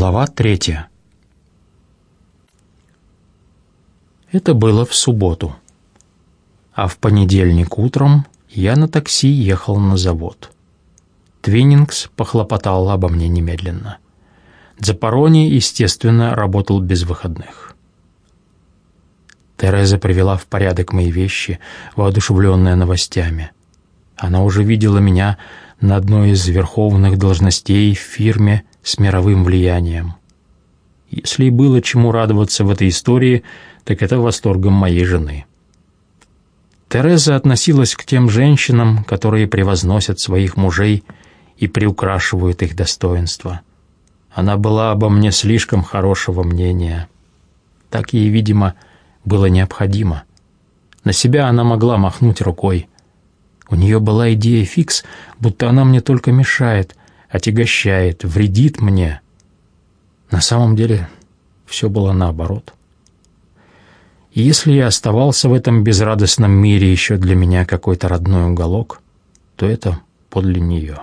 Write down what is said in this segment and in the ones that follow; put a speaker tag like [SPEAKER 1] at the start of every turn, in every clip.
[SPEAKER 1] Глава третья. Это было в субботу. А в понедельник утром я на такси ехал на завод. Твиннингс похлопотал обо мне немедленно. Дзапарони, естественно, работал без выходных. Тереза привела в порядок мои вещи, воодушевленная новостями. Она уже видела меня на одной из верховных должностей в фирме с мировым влиянием. Если и было чему радоваться в этой истории, так это восторгом моей жены. Тереза относилась к тем женщинам, которые превозносят своих мужей и приукрашивают их достоинства. Она была обо мне слишком хорошего мнения. Так ей, видимо, было необходимо. На себя она могла махнуть рукой. У нее была идея фикс, будто она мне только мешает, отягощает, вредит мне. На самом деле все было наоборот. И если я оставался в этом безрадостном мире еще для меня какой-то родной уголок, то это подле нее.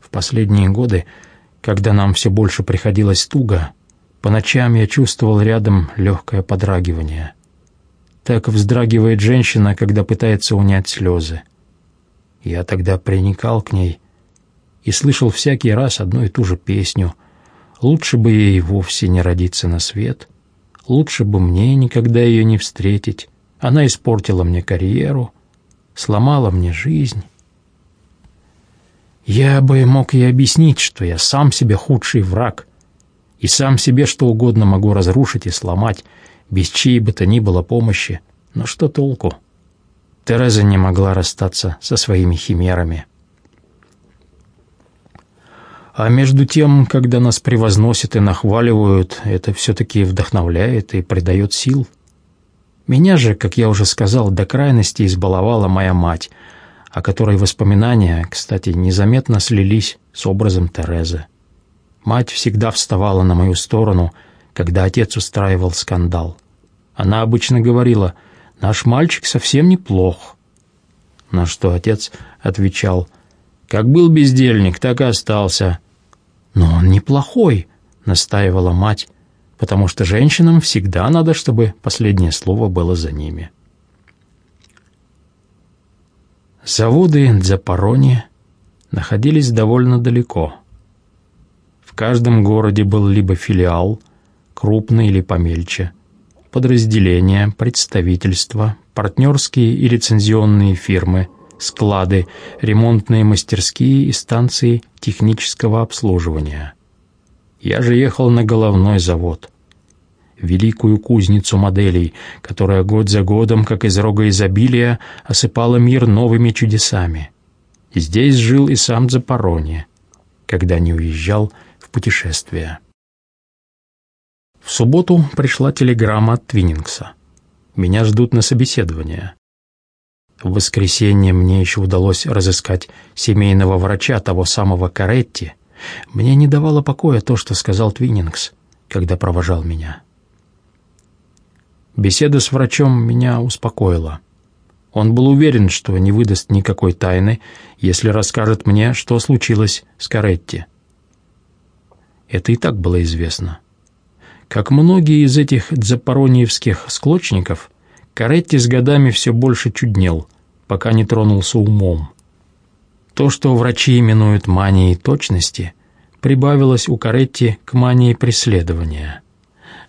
[SPEAKER 1] В последние годы, когда нам все больше приходилось туго, по ночам я чувствовал рядом легкое подрагивание. Так вздрагивает женщина, когда пытается унять слезы. Я тогда приникал к ней и слышал всякий раз одну и ту же песню. Лучше бы ей вовсе не родиться на свет, лучше бы мне никогда ее не встретить. Она испортила мне карьеру, сломала мне жизнь. Я бы мог ей объяснить, что я сам себе худший враг, и сам себе что угодно могу разрушить и сломать, без чьей бы то ни было помощи, но что толку? Тереза не могла расстаться со своими химерами. А между тем, когда нас превозносят и нахваливают, это все-таки вдохновляет и придает сил. Меня же, как я уже сказал, до крайности избаловала моя мать, о которой воспоминания, кстати, незаметно слились с образом Терезы. Мать всегда вставала на мою сторону, когда отец устраивал скандал. Она обычно говорила, «Наш мальчик совсем неплох». На что отец отвечал, «Как был бездельник, так и остался. «Но он неплохой», — настаивала мать, потому что женщинам всегда надо, чтобы последнее слово было за ними. Заводы Дзапарони находились довольно далеко. В каждом городе был либо филиал, крупный или помельче, подразделения, представительства, партнерские и лицензионные фирмы — склады, ремонтные мастерские и станции технического обслуживания. Я же ехал на головной завод. Великую кузницу моделей, которая год за годом, как из рога изобилия, осыпала мир новыми чудесами. Здесь жил и сам Запороне, когда не уезжал в путешествие. В субботу пришла телеграмма от Твиннингса. Меня ждут на собеседование. В воскресенье мне еще удалось разыскать семейного врача того самого Каретти. Мне не давало покоя то, что сказал Твиннингс, когда провожал меня. Беседа с врачом меня успокоила. Он был уверен, что не выдаст никакой тайны, если расскажет мне, что случилось с Каретти. Это и так было известно. Как многие из этих дзапорониевских склочников, Каретти с годами все больше чуднел, пока не тронулся умом. То, что врачи именуют манией точности, прибавилось у Каретти к мании преследования.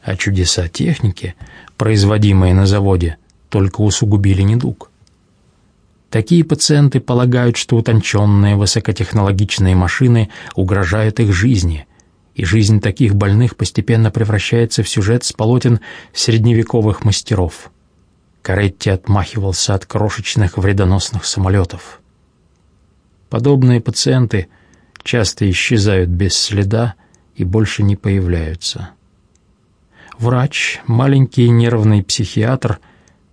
[SPEAKER 1] А чудеса техники, производимые на заводе, только усугубили недуг. Такие пациенты полагают, что утонченные высокотехнологичные машины угрожают их жизни, и жизнь таких больных постепенно превращается в сюжет с полотен средневековых мастеров. Каретти отмахивался от крошечных вредоносных самолетов. Подобные пациенты часто исчезают без следа и больше не появляются. Врач, маленький нервный психиатр,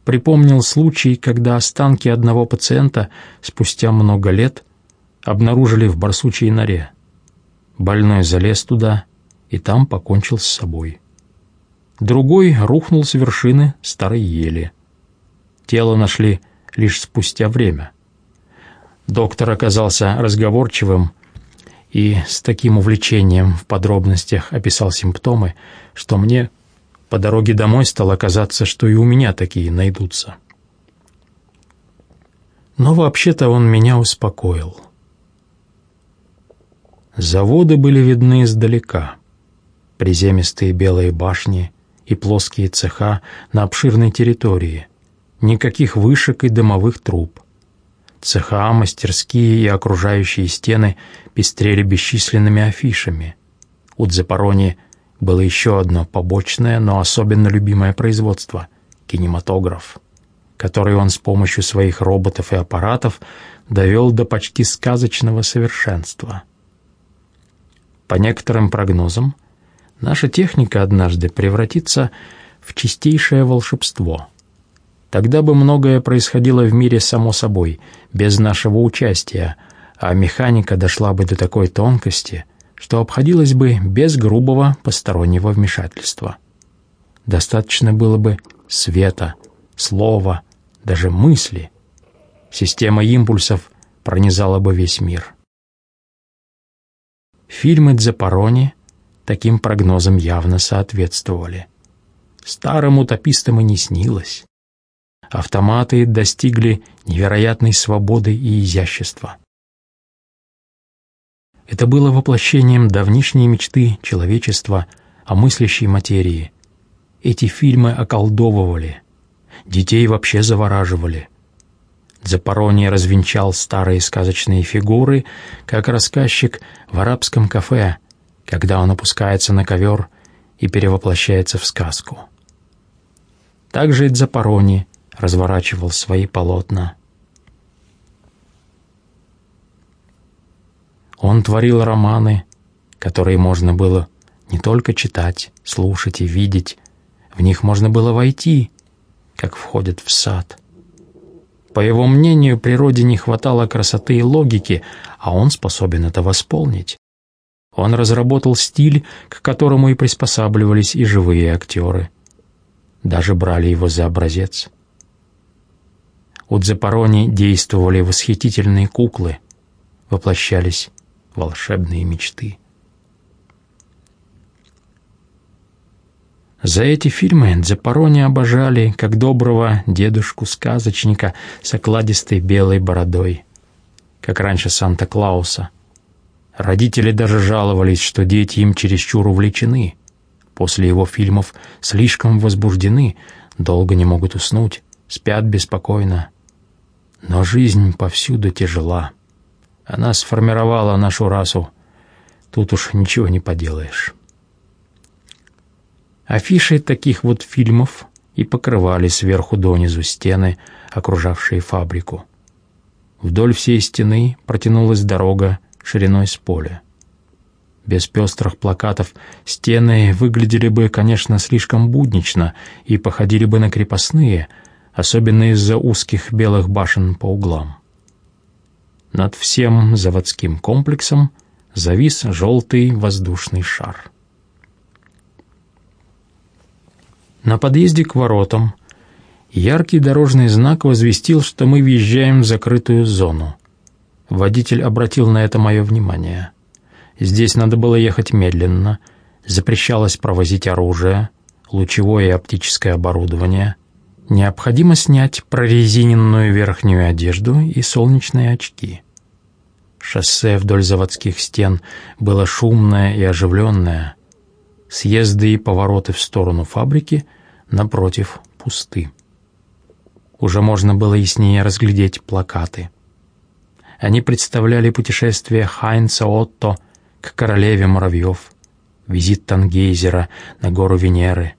[SPEAKER 1] припомнил случай, когда останки одного пациента спустя много лет обнаружили в барсучьей норе. Больной залез туда и там покончил с собой. Другой рухнул с вершины старой ели. Тело нашли лишь спустя время. Доктор оказался разговорчивым и с таким увлечением в подробностях описал симптомы, что мне по дороге домой стало казаться, что и у меня такие найдутся. Но вообще-то он меня успокоил. Заводы были видны издалека. Приземистые белые башни и плоские цеха на обширной территории. Никаких вышек и дымовых труб. Цеха, мастерские и окружающие стены пестрели бесчисленными афишами. У Дзапарони было еще одно побочное, но особенно любимое производство — кинематограф, который он с помощью своих роботов и аппаратов довел до почти сказочного совершенства. По некоторым прогнозам, наша техника однажды превратится в чистейшее волшебство — Тогда бы многое происходило в мире само собой, без нашего участия, а механика дошла бы до такой тонкости, что обходилась бы без грубого постороннего вмешательства. Достаточно было бы света, слова, даже мысли. Система импульсов пронизала бы весь мир. Фильмы Дзапарони таким прогнозам явно соответствовали. Старым утопистам и не снилось автоматы достигли невероятной свободы и изящества. Это было воплощением давнишней мечты человечества о мыслящей материи. Эти фильмы околдовывали, детей вообще завораживали. Запорони развенчал старые сказочные фигуры, как рассказчик в арабском кафе, когда он опускается на ковер и перевоплощается в сказку. Также и Дзапорони разворачивал свои полотна. Он творил романы, которые можно было не только читать, слушать и видеть, в них можно было войти, как входят в сад. По его мнению, природе не хватало красоты и логики, а он способен это восполнить. Он разработал стиль, к которому и приспосабливались и живые актеры. Даже брали его за образец. У Дзапарони действовали восхитительные куклы, воплощались волшебные мечты. За эти фильмы Дзапарони обожали, как доброго дедушку-сказочника с окладистой белой бородой, как раньше Санта-Клауса. Родители даже жаловались, что дети им чересчур увлечены. После его фильмов слишком возбуждены, долго не могут уснуть, спят беспокойно, но жизнь повсюду тяжела. Она сформировала нашу расу. Тут уж ничего не поделаешь. Афиши таких вот фильмов и покрывали сверху донизу стены, окружавшие фабрику. Вдоль всей стены протянулась дорога шириной с поля. Без пестрых плакатов стены выглядели бы, конечно, слишком буднично и походили бы на крепостные — особенно из-за узких белых башен по углам. Над всем заводским комплексом завис желтый воздушный шар. На подъезде к воротам яркий дорожный знак возвестил, что мы въезжаем в закрытую зону. Водитель обратил на это мое внимание. Здесь надо было ехать медленно, запрещалось провозить оружие, лучевое и оптическое оборудование, Необходимо снять прорезиненную верхнюю одежду и солнечные очки. Шоссе вдоль заводских стен было шумное и оживленное. Съезды и повороты в сторону фабрики, напротив, пусты. Уже можно было яснее разглядеть плакаты. Они представляли путешествие Хайнца Отто к королеве муравьев, визит Тангейзера на гору Венеры,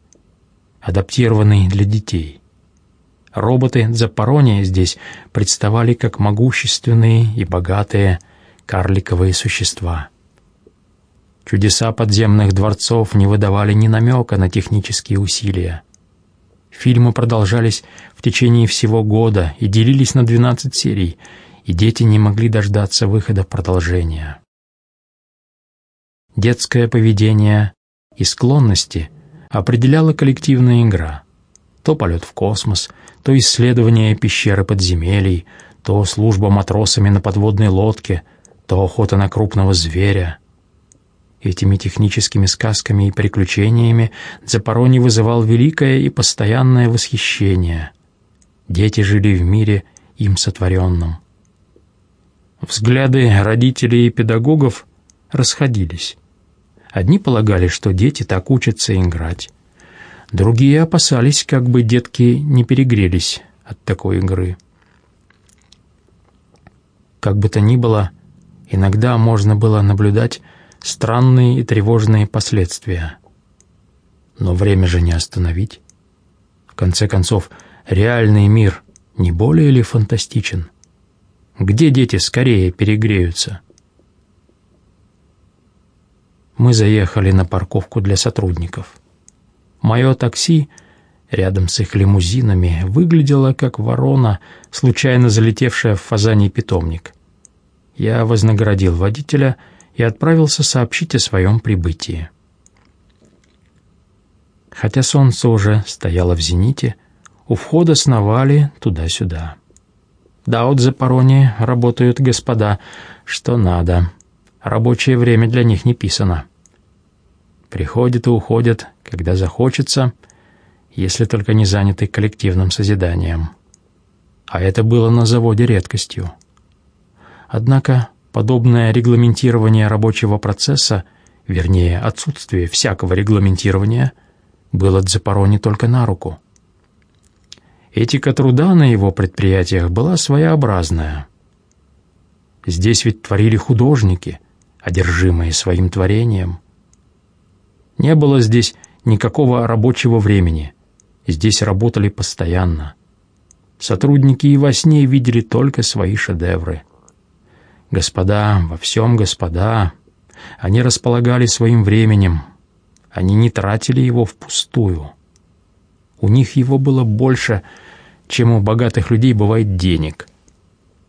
[SPEAKER 1] адаптированный для детей. Роботы Запорония здесь представали как могущественные и богатые карликовые существа. Чудеса подземных дворцов не выдавали ни намека на технические усилия. Фильмы продолжались в течение всего года и делились на 12 серий, и дети не могли дождаться выхода продолжения. Детское поведение и склонности определяла коллективная игра. То полет в космос — то исследование пещеры подземелий, то служба матросами на подводной лодке, то охота на крупного зверя. Этими техническими сказками и приключениями Запорони вызывал великое и постоянное восхищение. Дети жили в мире им сотворенном. Взгляды родителей и педагогов расходились. Одни полагали, что дети так учатся играть. Другие опасались, как бы детки не перегрелись от такой игры. Как бы то ни было, иногда можно было наблюдать странные и тревожные последствия. Но время же не остановить. В конце концов, реальный мир не более ли фантастичен? Где дети скорее перегреются? Мы заехали на парковку для сотрудников. Мое такси рядом с их лимузинами выглядело как ворона, случайно залетевшая в фазаний питомник. Я вознаградил водителя и отправился сообщить о своем прибытии. Хотя солнце уже стояло в зените, у входа сновали туда-сюда. Да, от Запорони работают господа, что надо. Рабочее время для них не писано. Приходят и уходят, когда захочется, если только не заняты коллективным созиданием. А это было на заводе редкостью. Однако подобное регламентирование рабочего процесса, вернее, отсутствие всякого регламентирования, было Дзапаро не только на руку. Этика труда на его предприятиях была своеобразная. Здесь ведь творили художники, одержимые своим творением. Не было здесь никакого рабочего времени. Здесь работали постоянно. Сотрудники и во сне видели только свои шедевры. Господа, во всем господа, они располагали своим временем. Они не тратили его впустую. У них его было больше, чем у богатых людей бывает денег.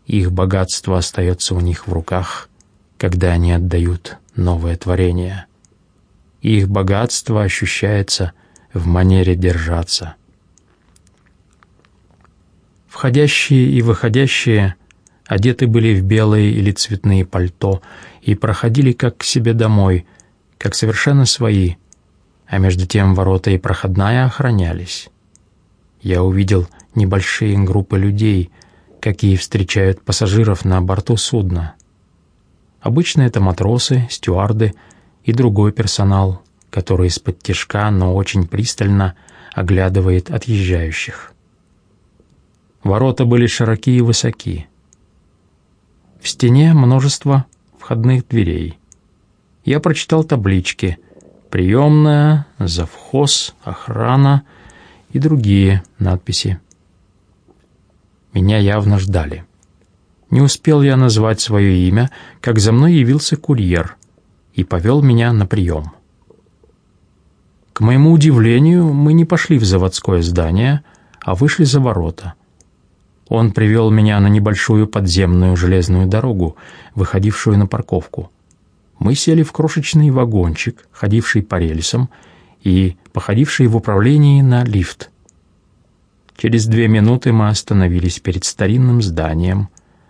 [SPEAKER 1] Их богатство остается у них в руках, когда они отдают новое творение. Их богатство ощущается в манере держаться. Входящие и выходящие одеты были в белые или цветные пальто и проходили как к себе домой, как совершенно свои, а между тем ворота и проходная охранялись. Я увидел небольшие группы людей, какие встречают пассажиров на борту судна. Обычно это матросы, стюарды и другой персонал, который из-под тяжка, но очень пристально оглядывает отъезжающих. Ворота были широки и высоки. В стене множество входных дверей. Я прочитал таблички «Приемная», «Завхоз», «Охрана» и другие надписи. Меня явно ждали. Не успел я назвать свое имя, как за мной явился курьер и повел меня на прием. К моему удивлению, мы не пошли в заводское здание, а вышли за ворота. Он привел меня на небольшую подземную железную дорогу, выходившую на парковку. Мы сели в крошечный вагончик, ходивший по рельсам и походивший в управлении на лифт. Через две минуты мы остановились перед старинным зданием,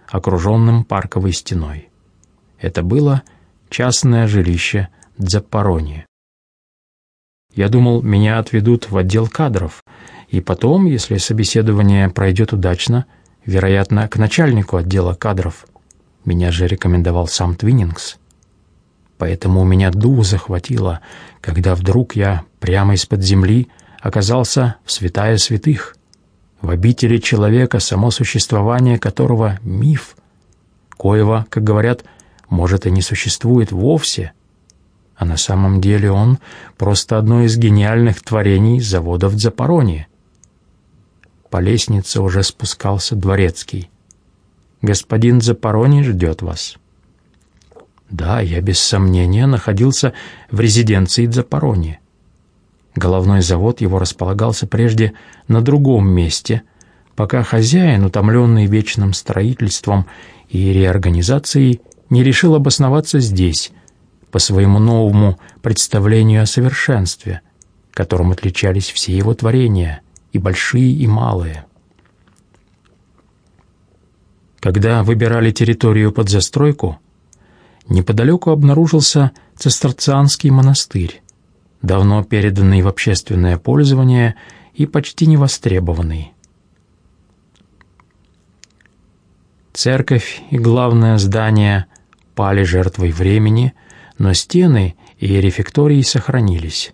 [SPEAKER 1] окруженным парковой стеной. Это было частное жилище Дзаппарони. Я думал, меня отведут в отдел кадров, и потом, если собеседование пройдет удачно, вероятно, к начальнику отдела кадров. Меня же рекомендовал сам Твиннингс. Поэтому у меня дух захватило, когда вдруг я прямо из-под земли оказался в святая святых — в обители человека, само существование которого — миф, коего, как говорят, может и не существует вовсе, а на самом деле он просто одно из гениальных творений заводов Запорони. По лестнице уже спускался дворецкий. «Господин Запорони ждет вас». Да, я без сомнения находился в резиденции Запорони. Головной завод его располагался прежде на другом месте, пока хозяин, утомленный вечным строительством и реорганизацией, не решил обосноваться здесь, по своему новому представлению о совершенстве, которым отличались все его творения, и большие, и малые. Когда выбирали территорию под застройку, неподалеку обнаружился цистерцианский монастырь, давно переданный в общественное пользование и почти невостребованный. Церковь и главное здание пали жертвой времени, но стены и рефектории сохранились.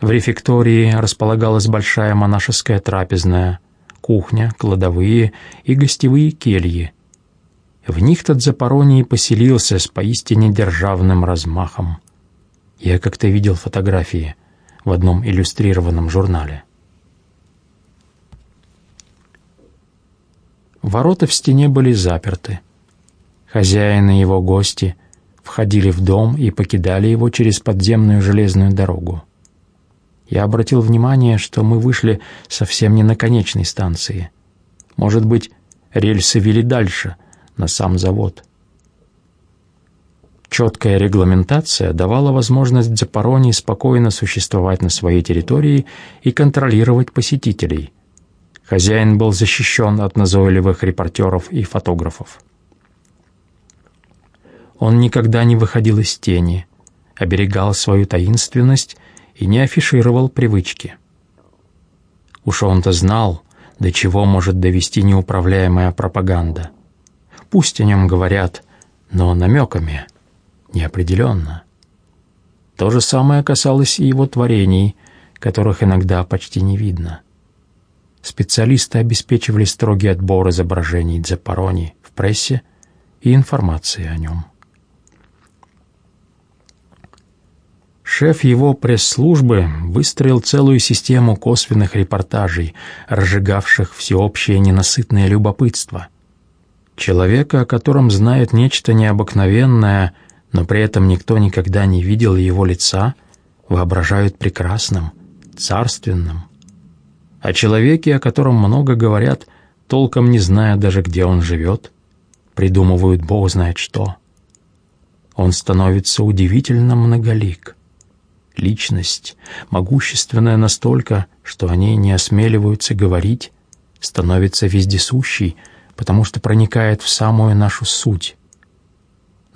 [SPEAKER 1] В рефектории располагалась большая монашеская трапезная, кухня, кладовые и гостевые кельи. В них тот Запороний поселился с поистине державным размахом. Я как-то видел фотографии в одном иллюстрированном журнале. Ворота в стене были заперты. Хозяин и его гости входили в дом и покидали его через подземную железную дорогу. Я обратил внимание, что мы вышли совсем не на конечной станции. Может быть, рельсы вели дальше, на сам завод. Четкая регламентация давала возможность Запорони спокойно существовать на своей территории и контролировать посетителей. Хозяин был защищен от назойливых репортеров и фотографов. Он никогда не выходил из тени, оберегал свою таинственность и не афишировал привычки. Уж он-то знал, до чего может довести неуправляемая пропаганда. Пусть о нем говорят, но намеками, неопределенно. То же самое касалось и его творений, которых иногда почти не видно. Специалисты обеспечивали строгий отбор изображений Дзапарони в прессе и информации о нем. Шеф его пресс-службы выстроил целую систему косвенных репортажей, разжигавших всеобщее ненасытное любопытство. Человека, о котором знает нечто необыкновенное, но при этом никто никогда не видел его лица, воображают прекрасным, царственным. О человеке, о котором много говорят, толком не зная даже, где он живет, придумывают бог знает что. Он становится удивительно многолик личность, могущественная настолько, что о ней не осмеливаются говорить, становится вездесущей, потому что проникает в самую нашу суть.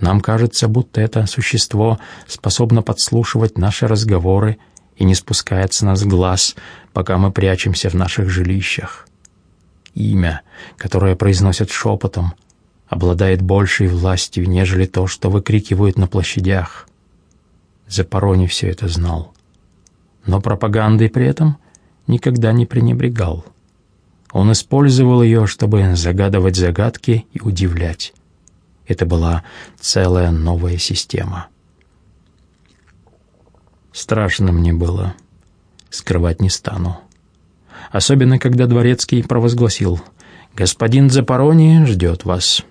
[SPEAKER 1] Нам кажется, будто это существо способно подслушивать наши разговоры и не спускает с нас глаз, пока мы прячемся в наших жилищах. Имя, которое произносят шепотом, обладает большей властью, нежели то, что выкрикивают на площадях. Запорони все это знал. Но пропагандой при этом никогда не пренебрегал. Он использовал ее, чтобы загадывать загадки и удивлять. Это была целая новая система. Страшно мне было. Скрывать не стану. Особенно, когда Дворецкий провозгласил «Господин Запорони ждет вас».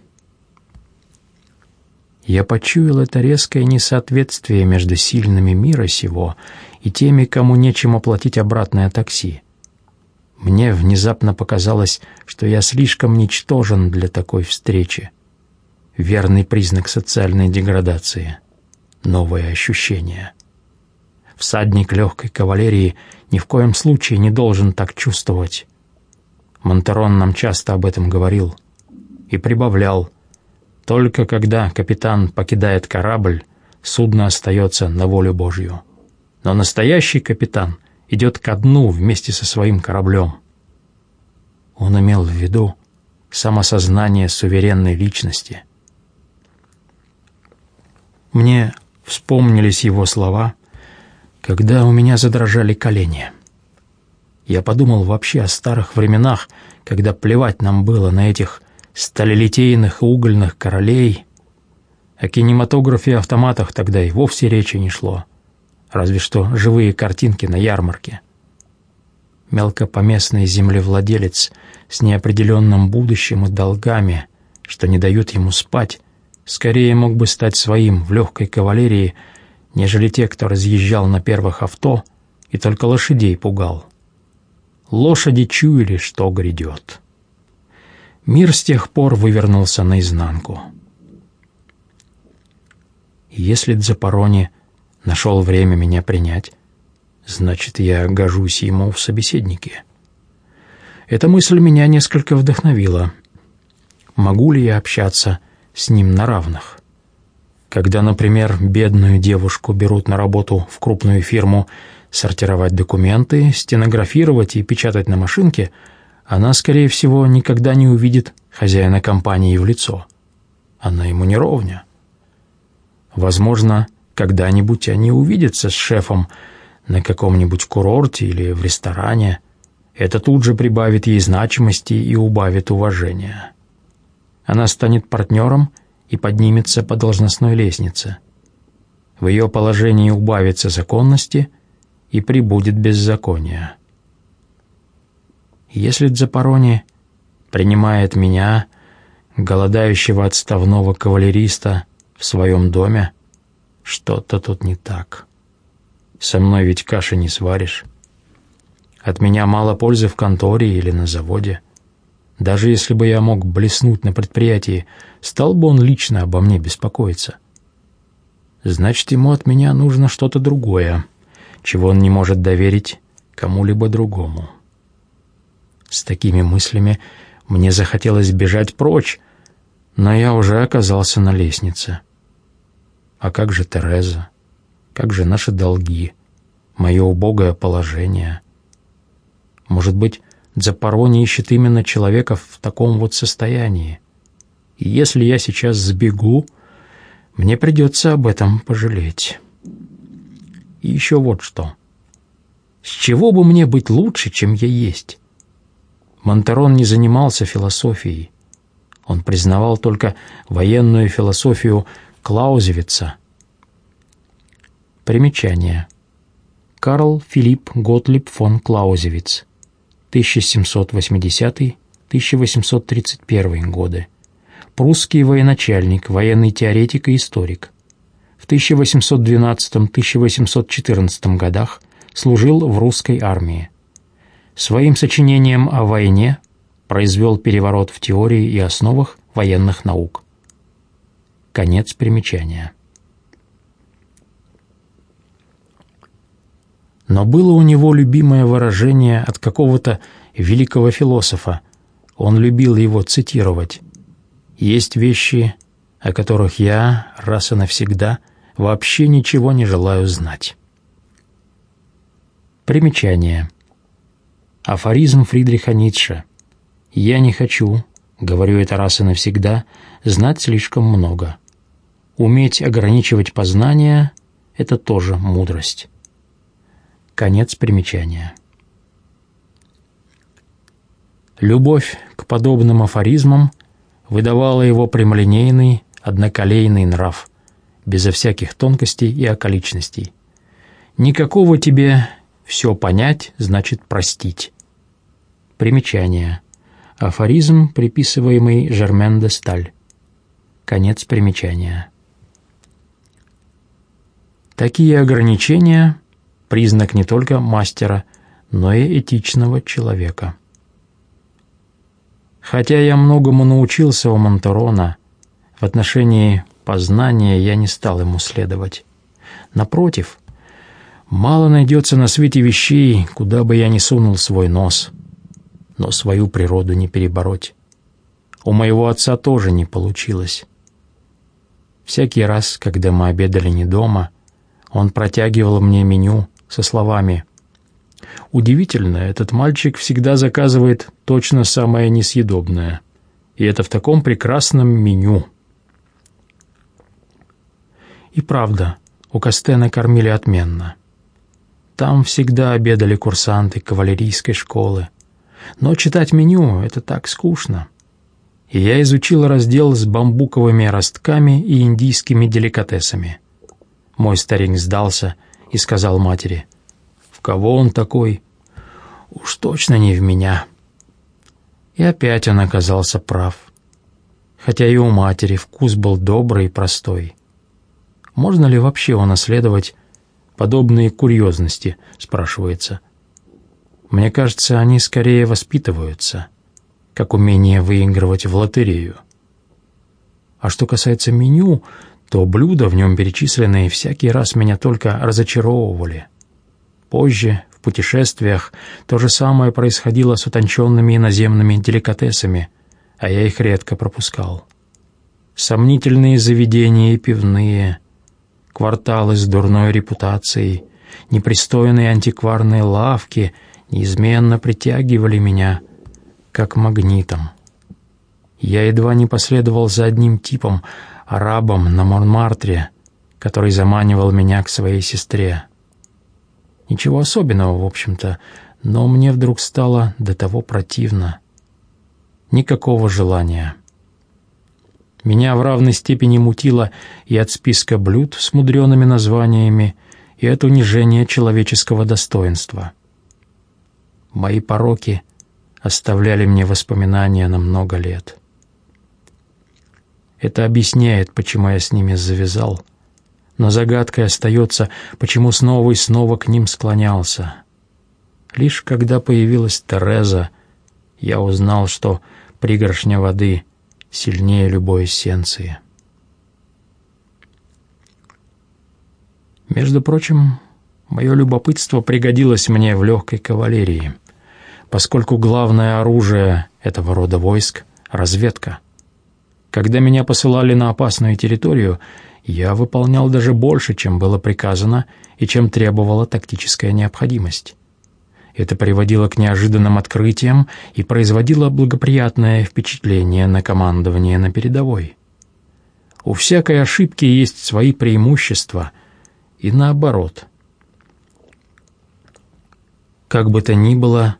[SPEAKER 1] Я почуял это резкое несоответствие между сильными мира сего и теми, кому нечем оплатить обратное такси. Мне внезапно показалось, что я слишком ничтожен для такой встречи. Верный признак социальной деградации. Новое ощущение. Всадник легкой кавалерии ни в коем случае не должен так чувствовать. Монтерон нам часто об этом говорил и прибавлял – только когда капитан покидает корабль, судно остается на волю Божью. Но настоящий капитан идет ко дну вместе со своим кораблем. Он имел в виду самосознание суверенной личности. Мне вспомнились его слова, когда у меня задрожали колени. Я подумал вообще о старых временах, когда плевать нам было на этих сталелитейных и угольных королей. О кинематографе и автоматах тогда и вовсе речи не шло. Разве что живые картинки на ярмарке. Мелкопоместный землевладелец с неопределенным будущим и долгами, что не дают ему спать, скорее мог бы стать своим в легкой кавалерии, нежели те, кто разъезжал на первых авто и только лошадей пугал. Лошади чуяли, что грядет. Мир с тех пор вывернулся наизнанку. Если Дзапарони нашел время меня принять, значит, я гожусь ему в собеседнике. Эта мысль меня несколько вдохновила. Могу ли я общаться с ним на равных? Когда, например, бедную девушку берут на работу в крупную фирму сортировать документы, стенографировать и печатать на машинке, она, скорее всего, никогда не увидит хозяина компании в лицо. Она ему не ровня. Возможно, когда-нибудь они увидятся с шефом на каком-нибудь курорте или в ресторане. Это тут же прибавит ей значимости и убавит уважения. Она станет партнером и поднимется по должностной лестнице. В ее положении убавится законности и прибудет беззаконие. Если Дзапарони принимает меня, голодающего отставного кавалериста, в своем доме, что-то тут не так. Со мной ведь каши не сваришь. От меня мало пользы в конторе или на заводе. Даже если бы я мог блеснуть на предприятии, стал бы он лично обо мне беспокоиться. Значит, ему от меня нужно что-то другое, чего он не может доверить кому-либо другому. С такими мыслями мне захотелось бежать прочь, но я уже оказался на лестнице. А как же Тереза? Как же наши долги? Мое убогое положение? Может быть, Дзапарони ищет именно человека в таком вот состоянии? И если я сейчас сбегу, мне придется об этом пожалеть. И еще вот что. С чего бы мне быть лучше, чем я есть? Монтерон не занимался философией. Он признавал только военную философию Клаузевица. Примечание. Карл Филипп Готлиб фон Клаузевиц, 1780-1831 годы. Прусский военачальник, военный теоретик и историк. В 1812-1814 годах служил в русской армии. Своим сочинением о войне произвел переворот в теории и основах военных наук. Конец примечания. Но было у него любимое выражение от какого-то великого философа. Он любил его цитировать. «Есть вещи, о которых я, раз и навсегда, вообще ничего не желаю знать». Примечание. Афоризм Фридриха Ницше. «Я не хочу, говорю это раз и навсегда, знать слишком много». Уметь ограничивать познание — это тоже мудрость. Конец примечания. Любовь к подобным афоризмам выдавала его прямолинейный, одноколейный нрав, безо всяких тонкостей и околичностей. Никакого тебе «все понять» значит «простить». Примечание. Афоризм, приписываемый Жермен де Сталь. Конец примечания. Такие ограничения – признак не только мастера, но и этичного человека. Хотя я многому научился у Монтерона, в отношении познания я не стал ему следовать. Напротив, мало найдется на свете вещей, куда бы я ни сунул свой нос, но свою природу не перебороть. У моего отца тоже не получилось. Всякий раз, когда мы обедали не дома – он протягивал мне меню со словами «Удивительно, этот мальчик всегда заказывает точно самое несъедобное. И это в таком прекрасном меню». И правда, у Костена кормили отменно. Там всегда обедали курсанты кавалерийской школы. Но читать меню — это так скучно. И я изучил раздел с бамбуковыми ростками и индийскими деликатесами — мой старик сдался и сказал матери, «В кого он такой? Уж точно не в меня». И опять он оказался прав. Хотя и у матери вкус был добрый и простой. Можно ли вообще унаследовать подобные курьезности, спрашивается. Мне кажется, они скорее воспитываются, как умение выигрывать в лотерею. А что касается меню, то блюда в нем перечисленные всякий раз меня только разочаровывали. Позже, в путешествиях, то же самое происходило с утонченными иноземными деликатесами, а я их редко пропускал. Сомнительные заведения и пивные, кварталы с дурной репутацией, непристойные антикварные лавки неизменно притягивали меня, как магнитом. Я едва не последовал за одним типом, арабом на Монмартре, который заманивал меня к своей сестре. Ничего особенного, в общем-то, но мне вдруг стало до того противно. Никакого желания. Меня в равной степени мутило и от списка блюд с мудреными названиями, и от унижения человеческого достоинства. Мои пороки оставляли мне воспоминания на много лет. Это объясняет, почему я с ними завязал, но загадкой остается, почему снова и снова к ним склонялся. Лишь когда появилась Тереза, я узнал, что пригоршня воды сильнее любой эссенции. Между прочим, мое любопытство пригодилось мне в легкой кавалерии, поскольку главное оружие этого рода войск — разведка. Когда меня посылали на опасную территорию, я выполнял даже больше, чем было приказано и чем требовала тактическая необходимость. Это приводило к неожиданным открытиям и производило благоприятное впечатление на командование на передовой. У всякой ошибки есть свои преимущества, и наоборот. Как бы то ни было,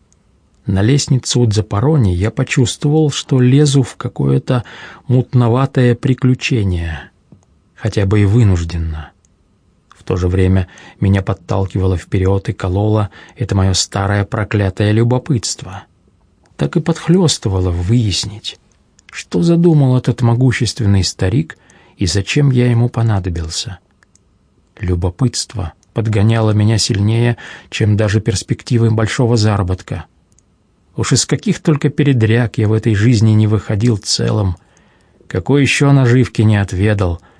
[SPEAKER 1] на лестницу Дзапарони я почувствовал, что лезу в какое-то мутноватое приключение, хотя бы и вынужденно то же время меня подталкивало вперед и кололо это мое старое проклятое любопытство. Так и подхлестывало выяснить, что задумал этот могущественный старик и зачем я ему понадобился. Любопытство подгоняло меня сильнее, чем даже перспективы большого заработка. Уж из каких только передряг я в этой жизни не выходил целым, какой еще наживки не отведал —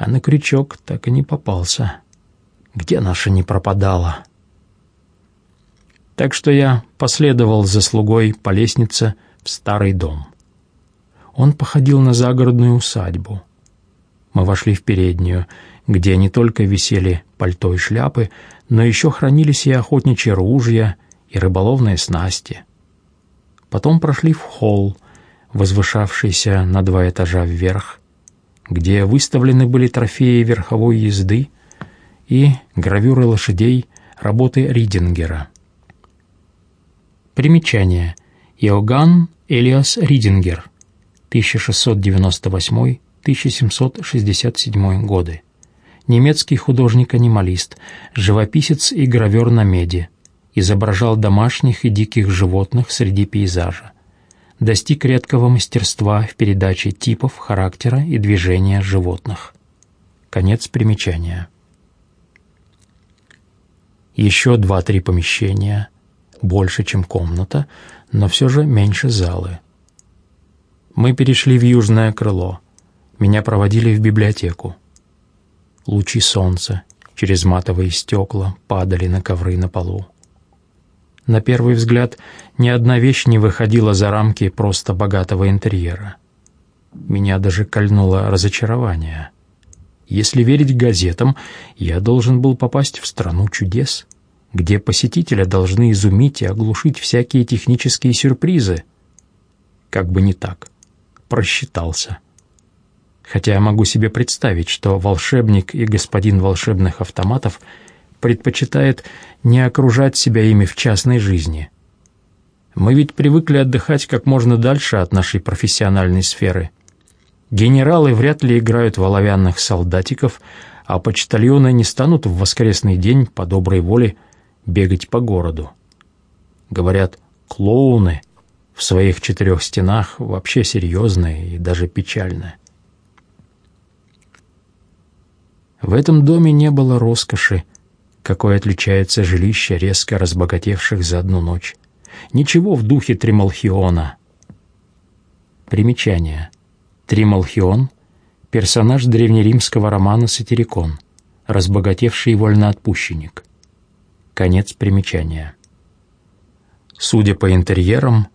[SPEAKER 1] а на крючок так и не попался. Где наша не пропадала? Так что я последовал за слугой по лестнице в старый дом. Он походил на загородную усадьбу. Мы вошли в переднюю, где не только висели пальто и шляпы, но еще хранились и охотничьи ружья, и рыболовные снасти. Потом прошли в холл, возвышавшийся на два этажа вверх, где выставлены были трофеи верховой езды и гравюры лошадей работы Ридингера. Примечание. Иоганн Элиас Ридингер, 1698-1767 годы. Немецкий художник-анималист, живописец и гравер на меди. Изображал домашних и диких животных среди пейзажа достиг редкого мастерства в передаче типов, характера и движения животных. Конец примечания. Еще два-три помещения, больше, чем комната, но все же меньше залы. Мы перешли в южное крыло. Меня проводили в библиотеку. Лучи солнца через матовые стекла падали на ковры на полу. На первый взгляд, ни одна вещь не выходила за рамки просто богатого интерьера. Меня даже кольнуло разочарование. Если верить газетам, я должен был попасть в страну чудес, где посетителя должны изумить и оглушить всякие технические сюрпризы. Как бы не так. Просчитался. Хотя я могу себе представить, что волшебник и господин волшебных автоматов — предпочитает не окружать себя ими в частной жизни. Мы ведь привыкли отдыхать как можно дальше от нашей профессиональной сферы. Генералы вряд ли играют в оловянных солдатиков, а почтальоны не станут в воскресный день по доброй воле бегать по городу. Говорят, клоуны в своих четырех стенах вообще серьезные и даже печальные. В этом доме не было роскоши, какой отличается жилище резко разбогатевших за одну ночь. Ничего в духе Трималхиона. Примечание. Трималхион — персонаж древнеримского романа «Сатирикон», разбогатевший вольноотпущенник. Конец примечания. Судя по интерьерам,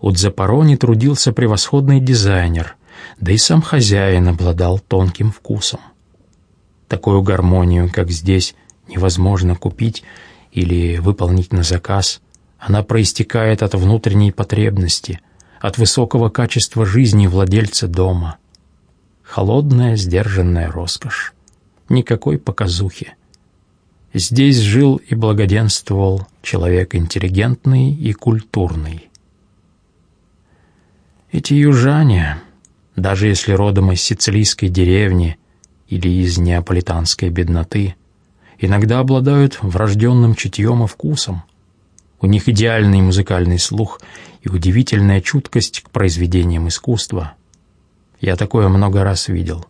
[SPEAKER 1] у Дзапарони трудился превосходный дизайнер, да и сам хозяин обладал тонким вкусом. Такую гармонию, как здесь, невозможно купить или выполнить на заказ. Она проистекает от внутренней потребности, от высокого качества жизни владельца дома. Холодная, сдержанная роскошь. Никакой показухи. Здесь жил и благоденствовал человек интеллигентный и культурный. Эти южане, даже если родом из сицилийской деревни или из неаполитанской бедноты, иногда обладают врожденным чутьем и вкусом. У них идеальный музыкальный слух и удивительная чуткость к произведениям искусства. Я такое много раз видел.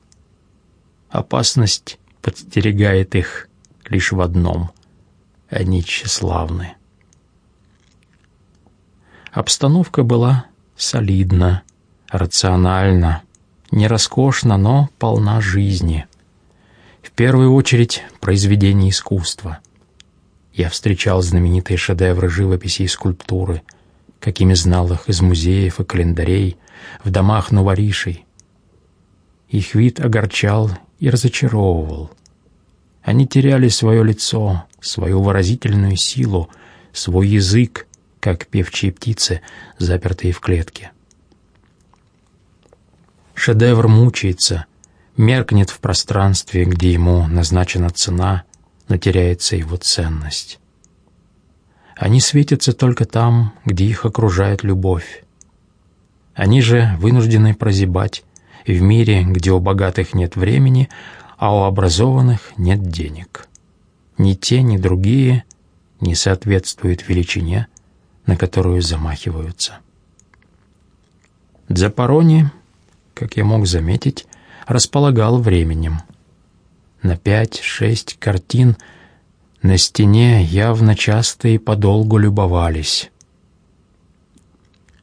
[SPEAKER 1] Опасность подстерегает их лишь в одном — они тщеславны. Обстановка была солидно, рационально, не роскошно, но полна жизни. Первую очередь произведения искусства. Я встречал знаменитые шедевры живописи и скульптуры, какими знал их из музеев и календарей, в домах новоришей. Их вид огорчал и разочаровывал. Они теряли свое лицо, свою выразительную силу, свой язык, как певчие птицы, запертые в клетке. Шедевр мучается, меркнет в пространстве, где ему назначена цена, но теряется его ценность. Они светятся только там, где их окружает любовь. Они же вынуждены прозябать в мире, где у богатых нет времени, а у образованных нет денег. Ни те, ни другие не соответствуют величине, на которую замахиваются. Дзапарони, как я мог заметить, располагал временем. На пять-шесть картин на стене явно часто и подолгу любовались.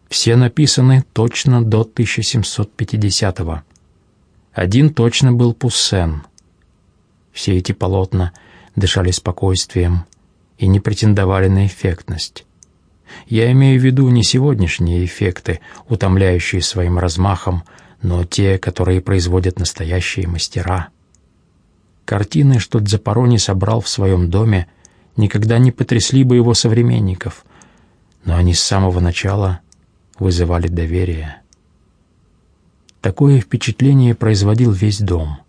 [SPEAKER 1] Все написаны точно до 1750-го. Один точно был Пуссен. Все эти полотна дышали спокойствием и не претендовали на эффектность. Я имею в виду не сегодняшние эффекты, утомляющие своим размахом, но те, которые производят настоящие мастера. Картины, что Дзапарони собрал в своем доме, никогда не потрясли бы его современников, но они с самого начала вызывали доверие. Такое впечатление производил весь дом.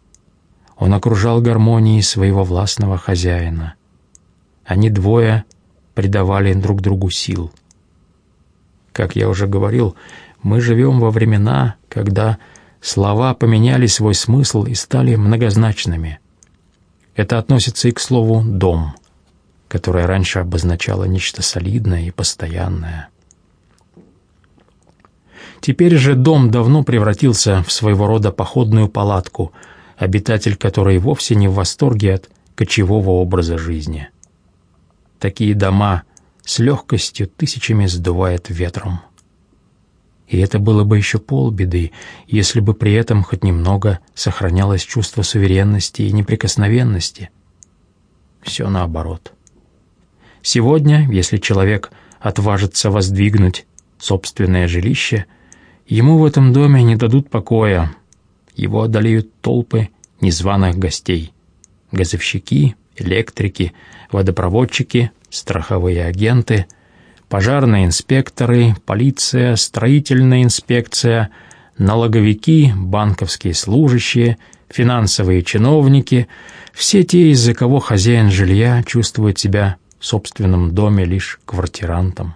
[SPEAKER 1] Он окружал гармонией своего властного хозяина. Они двое придавали друг другу сил. Как я уже говорил, мы живем во времена, когда слова поменяли свой смысл и стали многозначными. Это относится и к слову «дом», которое раньше обозначало нечто солидное и постоянное. Теперь же дом давно превратился в своего рода походную палатку, обитатель которой вовсе не в восторге от кочевого образа жизни. Такие дома с легкостью тысячами сдувает ветром. И это было бы еще полбеды, если бы при этом хоть немного сохранялось чувство суверенности и неприкосновенности. Все наоборот. Сегодня, если человек отважится воздвигнуть собственное жилище, ему в этом доме не дадут покоя. Его одолеют толпы незваных гостей. Газовщики, электрики, водопроводчики, страховые агенты, пожарные инспекторы, полиция, строительная инспекция, налоговики, банковские служащие, финансовые чиновники, все те, из-за кого хозяин жилья чувствует себя в собственном доме лишь квартирантом.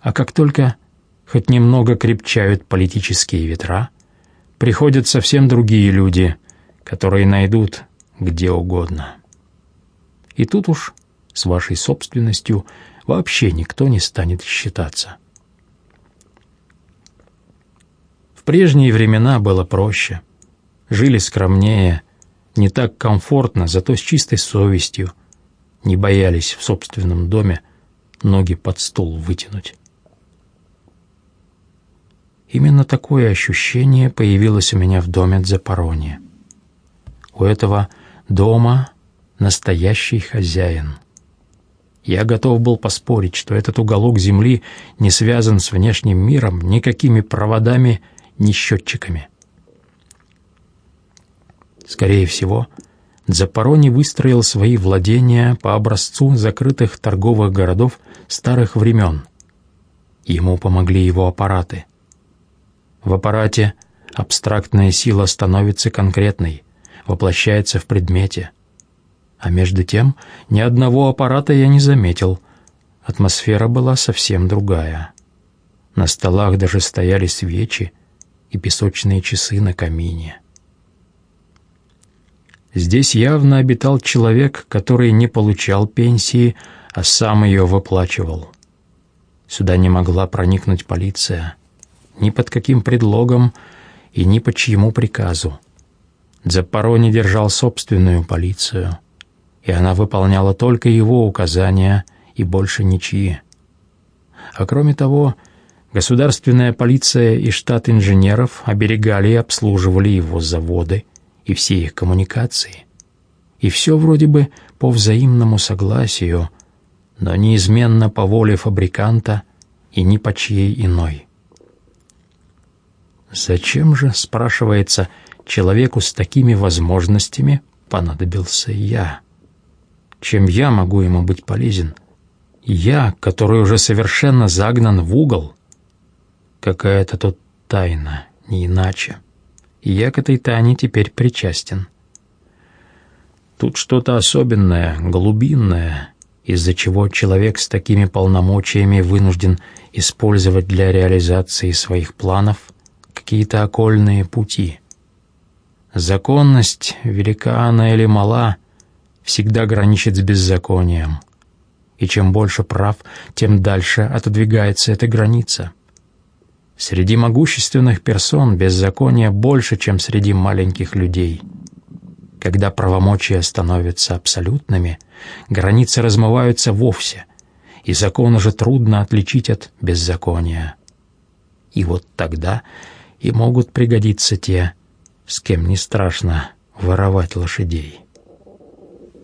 [SPEAKER 1] А как только хоть немного крепчают политические ветра, приходят совсем другие люди, которые найдут где угодно. И тут уж с вашей собственностью вообще никто не станет считаться. В прежние времена было проще. Жили скромнее, не так комфортно, зато с чистой совестью. Не боялись в собственном доме ноги под стул вытянуть. Именно такое ощущение появилось у меня в доме Дзапарони. У этого дома настоящий хозяин. Я готов был поспорить, что этот уголок земли не связан с внешним миром никакими проводами ни счетчиками. Скорее всего, Запорони выстроил свои владения по образцу закрытых торговых городов старых времен. Ему помогли его аппараты. В аппарате абстрактная сила становится конкретной, воплощается в предмете. А между тем ни одного аппарата я не заметил. Атмосфера была совсем другая. На столах даже стояли свечи и песочные часы на камине. Здесь явно обитал человек, который не получал пенсии, а сам ее выплачивал. Сюда не могла проникнуть полиция. Ни под каким предлогом и ни по чьему приказу. Запорони держал собственную полицию, и она выполняла только его указания и больше ничьи. А кроме того, государственная полиция и штат инженеров оберегали и обслуживали его заводы, и все их коммуникации. И все вроде бы по взаимному согласию, но неизменно по воле фабриканта и ни по чьей иной. Зачем же, спрашивается, человеку с такими возможностями понадобился я? Чем я могу ему быть полезен? Я, который уже совершенно загнан в угол? Какая-то тут тайна, не иначе и я к этой Тане теперь причастен. Тут что-то особенное, глубинное, из-за чего человек с такими полномочиями вынужден использовать для реализации своих планов какие-то окольные пути. Законность, велика она или мала, всегда граничит с беззаконием. И чем больше прав, тем дальше отодвигается эта граница. Среди могущественных персон беззаконие больше, чем среди маленьких людей. Когда правомочия становятся абсолютными, границы размываются вовсе, и закон уже трудно отличить от беззакония. И вот тогда и могут пригодиться те, с кем не страшно воровать лошадей.